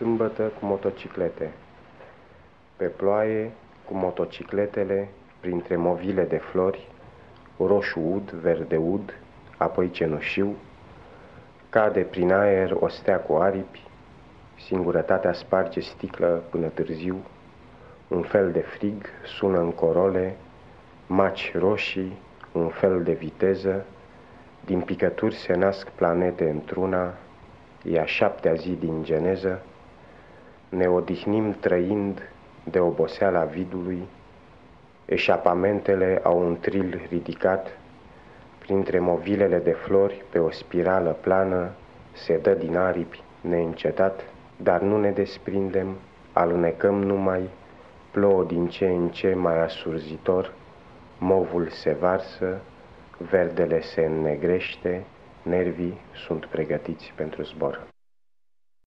sâmbătă cu motociclete. Pe ploaie, cu motocicletele, printre movile de flori, roșu ud, verde ud, apoi cenușiu, cade prin aer o stea cu aripi, singurătatea sparge sticlă până târziu, un fel de frig sună în corole, maci roșii, un fel de viteză, din picături se nasc planete într-una, e a șaptea zi din geneză, ne odihnim trăind de oboseala vidului, eșapamentele au un tril ridicat, printre movilele de flori, pe o spirală plană, se dă din aripi neîncetat, dar nu ne desprindem, alunecăm numai, plouă din ce în ce mai asurzitor, movul se varsă, verdele se înnegrește, nervii sunt pregătiți pentru zbor.